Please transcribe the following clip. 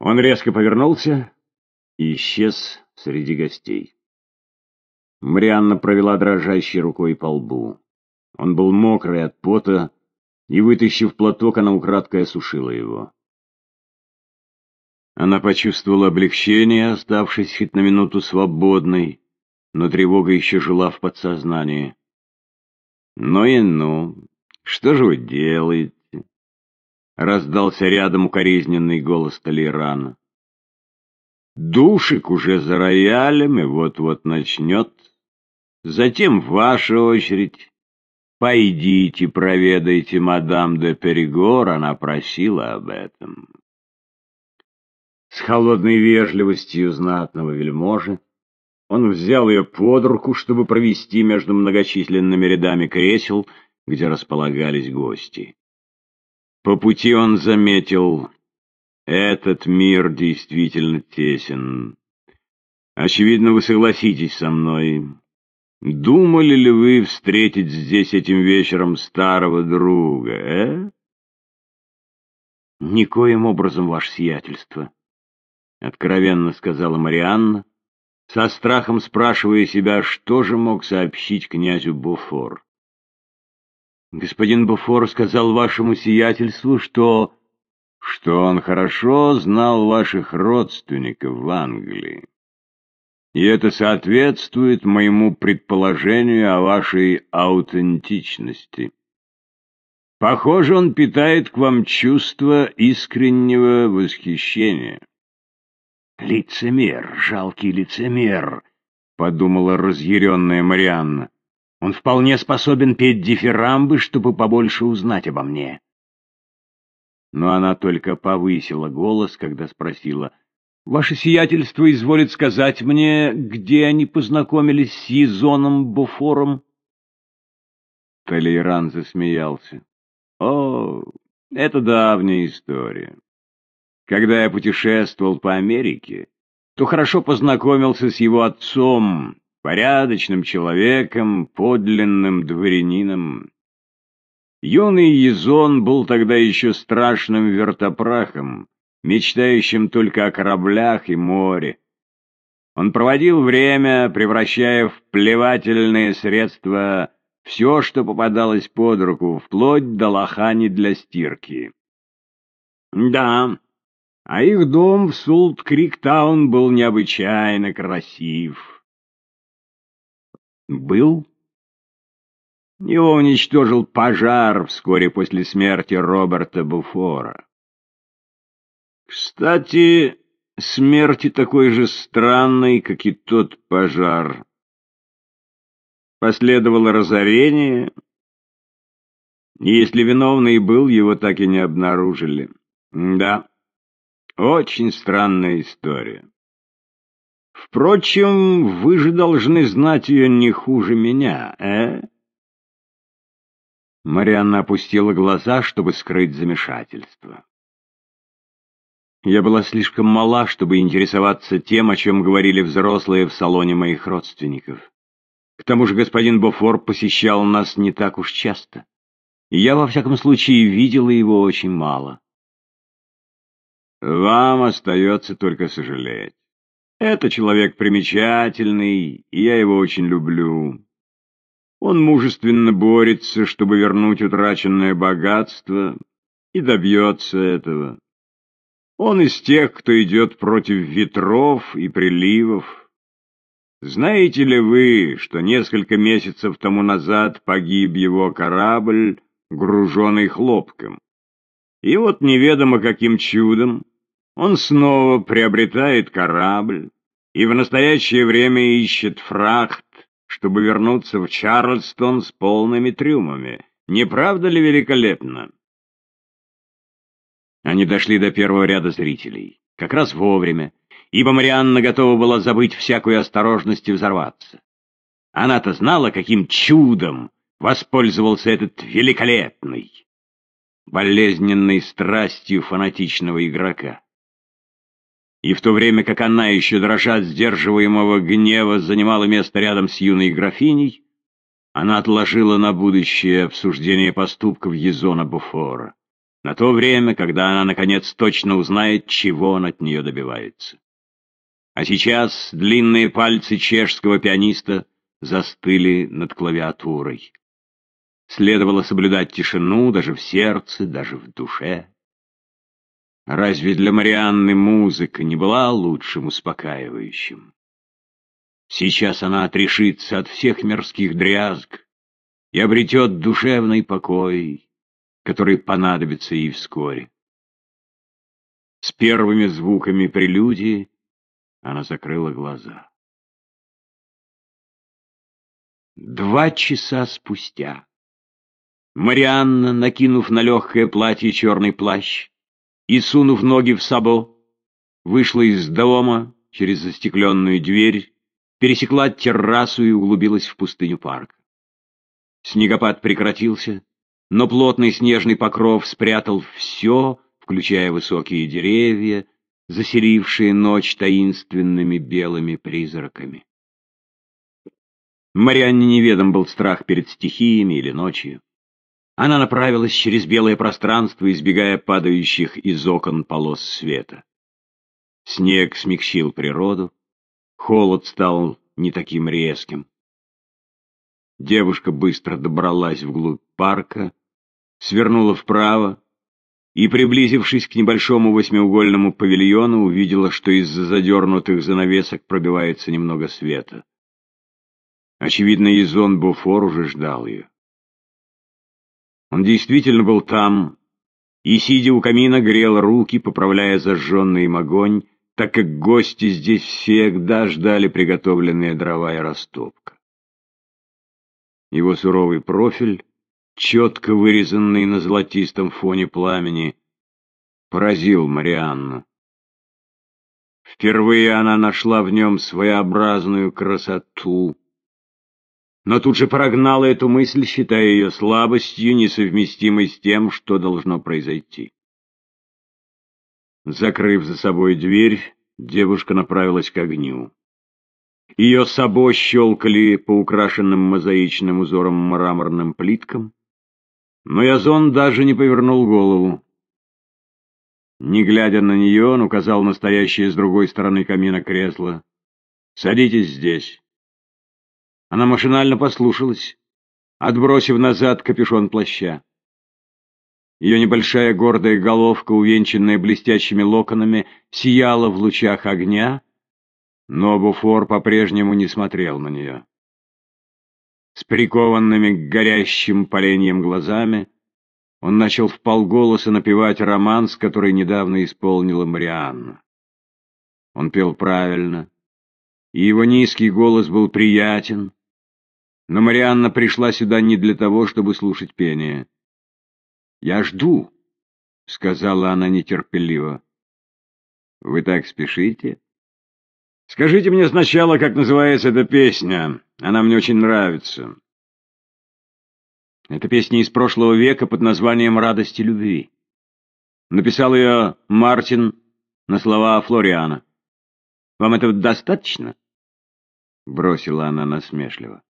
Он резко повернулся и исчез среди гостей. Марианна провела дрожащей рукой по лбу. Он был мокрый от пота, и, вытащив платок, она украдкой осушила его. Она почувствовала облегчение, оставшись хоть на минуту свободной, но тревога еще жила в подсознании. «Ну и ну, что же вы делаете?» Раздался рядом укоризненный голос Толерана. «Душик уже за роялем и вот-вот начнет. Затем ваша очередь. Пойдите, проведайте мадам де Перегор, она просила об этом». С холодной вежливостью знатного вельможи он взял ее под руку, чтобы провести между многочисленными рядами кресел, где располагались гости. По пути он заметил, этот мир действительно тесен. Очевидно, вы согласитесь со мной. Думали ли вы встретить здесь этим вечером старого друга, э? Никоим образом, ваше сиятельство, — откровенно сказала Марианна, со страхом спрашивая себя, что же мог сообщить князю Буфор. «Господин Буфор сказал вашему сиятельству, что...» «Что он хорошо знал ваших родственников в Англии. И это соответствует моему предположению о вашей аутентичности. Похоже, он питает к вам чувство искреннего восхищения». «Лицемер, жалкий лицемер», — подумала разъяренная Марианна. «Он вполне способен петь дифирамбы, чтобы побольше узнать обо мне». Но она только повысила голос, когда спросила, «Ваше сиятельство изволит сказать мне, где они познакомились с Езоном Буфором?» Толейран засмеялся. «О, это давняя история. Когда я путешествовал по Америке, то хорошо познакомился с его отцом, порядочным человеком, подлинным дворянином. Юный Езон был тогда еще страшным вертопрахом, мечтающим только о кораблях и море. Он проводил время, превращая в плевательные средства все, что попадалось под руку, вплоть до лохани для стирки. Да, а их дом в Султ-Криктаун был необычайно красив. Был? Его уничтожил пожар вскоре после смерти Роберта Буфора. Кстати, смерти такой же странной, как и тот пожар. Последовало разорение, и если виновный был, его так и не обнаружили. Да. Очень странная история. Впрочем, вы же должны знать ее не хуже меня, э? Марианна опустила глаза, чтобы скрыть замешательство. Я была слишком мала, чтобы интересоваться тем, о чем говорили взрослые в салоне моих родственников. К тому же господин Бофор посещал нас не так уж часто. И я, во всяком случае, видела его очень мало. Вам остается только сожалеть. Это человек примечательный, и я его очень люблю. Он мужественно борется, чтобы вернуть утраченное богатство, и добьется этого. Он из тех, кто идет против ветров и приливов. Знаете ли вы, что несколько месяцев тому назад погиб его корабль, груженный хлопком? И вот неведомо каким чудом он снова приобретает корабль и в настоящее время ищет фрахт, чтобы вернуться в Чарльстон с полными трюмами. Не правда ли великолепно? Они дошли до первого ряда зрителей, как раз вовремя, ибо Марианна готова была забыть всякую осторожность и взорваться. Она-то знала, каким чудом воспользовался этот великолепный, болезненной страстью фанатичного игрока. И в то время как она, еще дрожа сдерживаемого гнева, занимала место рядом с юной графиней, она отложила на будущее обсуждение поступков Езона Буфора. на то время, когда она, наконец, точно узнает, чего он от нее добивается. А сейчас длинные пальцы чешского пианиста застыли над клавиатурой. Следовало соблюдать тишину даже в сердце, даже в душе. Разве для Марианны музыка не была лучшим успокаивающим? Сейчас она отрешится от всех мирских дрязг и обретет душевный покой, который понадобится ей вскоре. С первыми звуками прелюдии она закрыла глаза. Два часа спустя Марианна, накинув на легкое платье черный плащ и сунув ноги в сабо, вышла из дома через застекленную дверь, пересекла террасу и углубилась в пустыню парка. Снегопад прекратился, но плотный снежный покров спрятал все, включая высокие деревья, заселившие ночь таинственными белыми призраками. Марианне неведом был страх перед стихиями или ночью. Она направилась через белое пространство, избегая падающих из окон полос света. Снег смягчил природу, холод стал не таким резким. Девушка быстро добралась вглубь парка, свернула вправо и, приблизившись к небольшому восьмиугольному павильону, увидела, что из-за задернутых занавесок пробивается немного света. Очевидно, Изон Буфор уже ждал ее. Он действительно был там, и, сидя у камина, грел руки, поправляя зажженный им огонь, так как гости здесь всегда ждали приготовленные дрова и растопка. Его суровый профиль, четко вырезанный на золотистом фоне пламени, поразил Марианну. Впервые она нашла в нем своеобразную красоту, но тут же прогнала эту мысль, считая ее слабостью, несовместимой с тем, что должно произойти. Закрыв за собой дверь, девушка направилась к огню. Ее сабо щелкали по украшенным мозаичным узором мраморным плиткам, но Язон даже не повернул голову. Не глядя на нее, он указал настоящее с другой стороны камина кресло. «Садитесь здесь». Она машинально послушалась, отбросив назад капюшон плаща. Ее небольшая гордая головка, увенчанная блестящими локонами, сияла в лучах огня, но Буфор по-прежнему не смотрел на нее. С прикованными к горящим поленьям глазами он начал вполголоса напевать романс, который недавно исполнила Марианна. Он пел правильно, и его низкий голос был приятен, но Марианна пришла сюда не для того, чтобы слушать пение. «Я жду», — сказала она нетерпеливо. «Вы так спешите?» «Скажите мне сначала, как называется эта песня. Она мне очень нравится». Это песня из прошлого века под названием «Радости любви». Написал ее Мартин на слова Флориана. «Вам этого достаточно?» — бросила она насмешливо.